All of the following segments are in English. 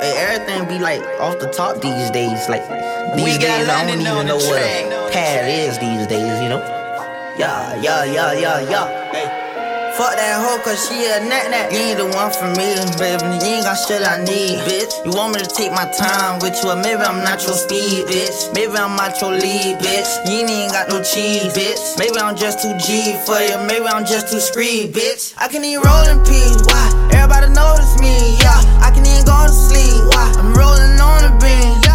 Hey, everything be like off the top these days. Like these days, I don't even know what a pad is these days. You know? Yeah, yeah, yeah, yeah, yeah. Hey. Fuck that hoe, cause she a nat nat. You ain't the one for me, baby. You ain't got shit I need, bitch. You want me to take my time with you, or maybe I'm not your speed, bitch. Maybe I'm not your lead, bitch. You ain't got no cheese, bitch. Maybe I'm just too G for you, maybe I'm just too screed, bitch. I can even roll in peace, why? Everybody notice me, yeah. I can even go to sleep, why? I'm rolling on the beam, yeah.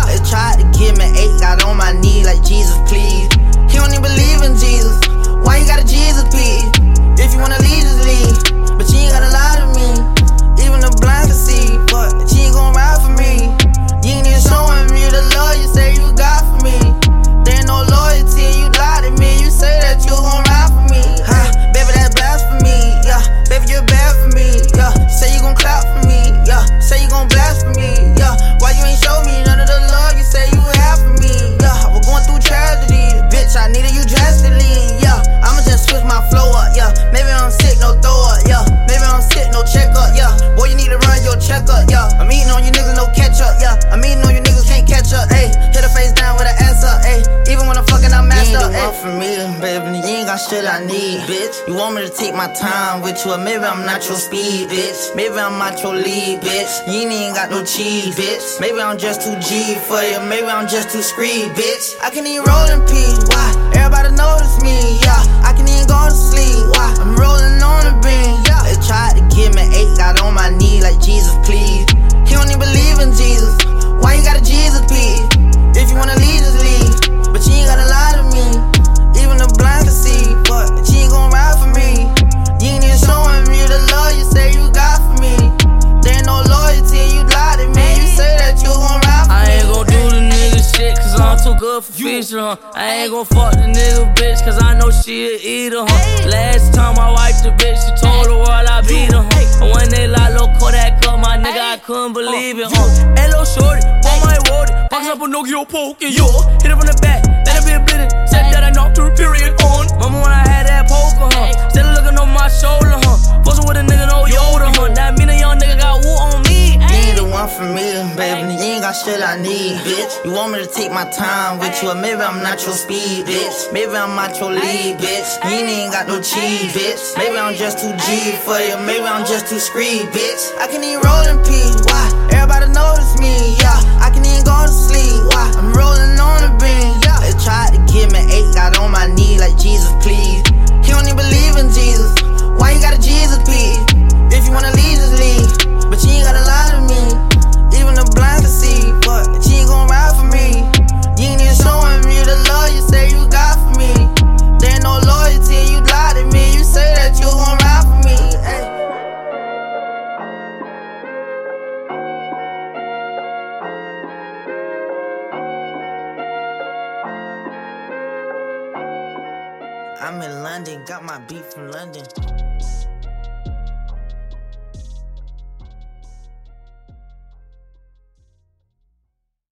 For me, baby. You ain't got shit I need, bitch. You want me to take my time with you, or maybe I'm not your speed, bitch. Maybe I'm not your lead, bitch. You ain't got no cheese, bitch. Maybe I'm just too G for you, maybe I'm just too screed, bitch. I can even roll in peace, why? Everybody notice me, yeah. I can even go to sleep, too good for feature, huh? I ain't gon' fuck the nigga bitch, cause I know she a eater, huh? Last time I wiped the bitch, she told the world I beat her, huh? And when they lock low Kodak up, my nigga, I couldn't uh, believe it, huh? Hello, shorty, boy, my word, box up a Nokia poke, and yo, hit it from the back, let it be a said that I knocked her period on. Mama, when I had that poker, huh? Still looking on my shoulder, huh? Shit I need, bitch. You want me to take my time with you, or maybe I'm not your speed, bitch. Maybe I'm not your lead, bitch. You ain't got no cheese, bitch. Maybe I'm just too G for you, maybe I'm just too screed, bitch. I can even roll in why? Everybody notice me, yeah. I'm in London, got my beat from London.